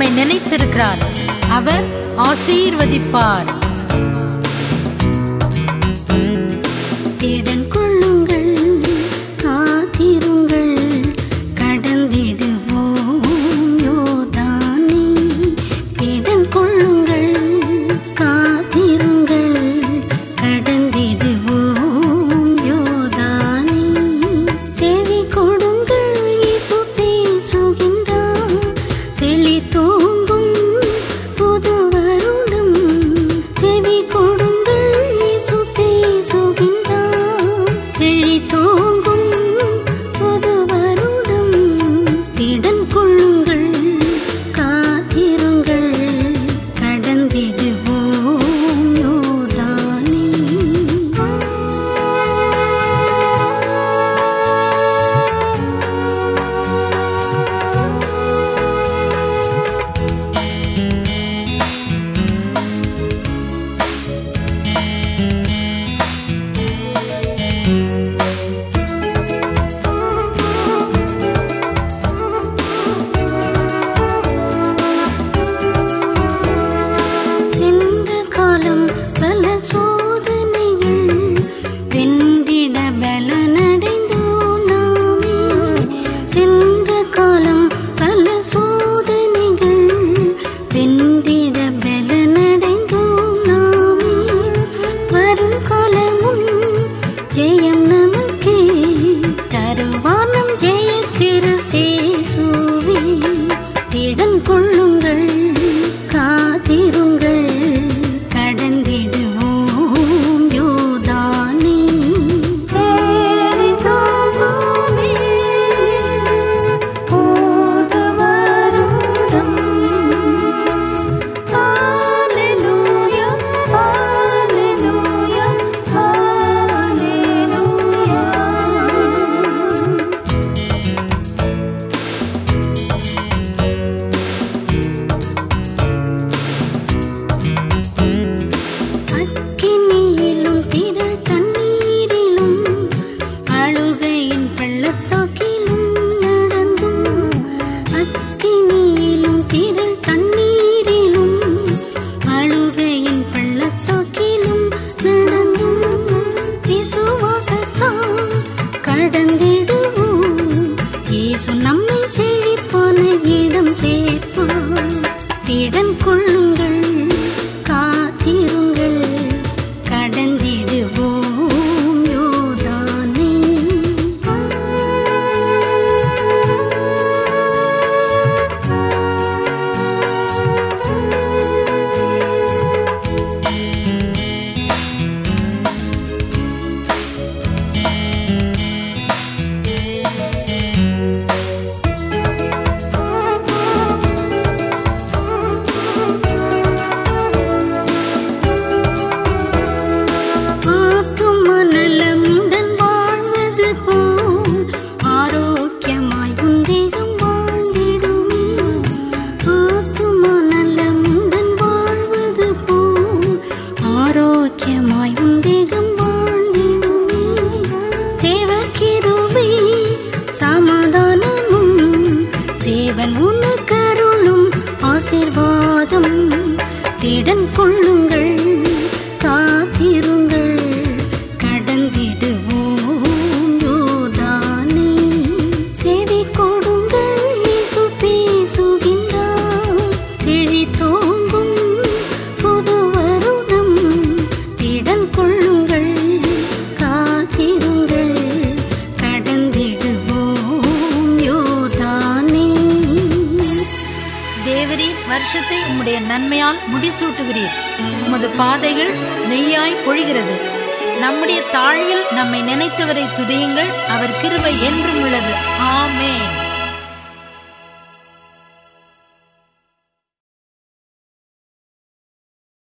நம்மை நினைத்திருக்கிறார் அவர் ஆசீர்வதிப்பார். தேடன் ஆசிர்வாதம் திடன் கொள்ளும் வருஷத்தை உம்முடைய நன்மையால் முடிசூட்டுகிறீர். உமது பாதைகள் நெய்யாய் பொழிகிறது. நம்முடைய தாழில் நம்மை நினைத்தவரை துதியுங்கள். அவர் கிருபை என்றும் உள்ளது. ஆமே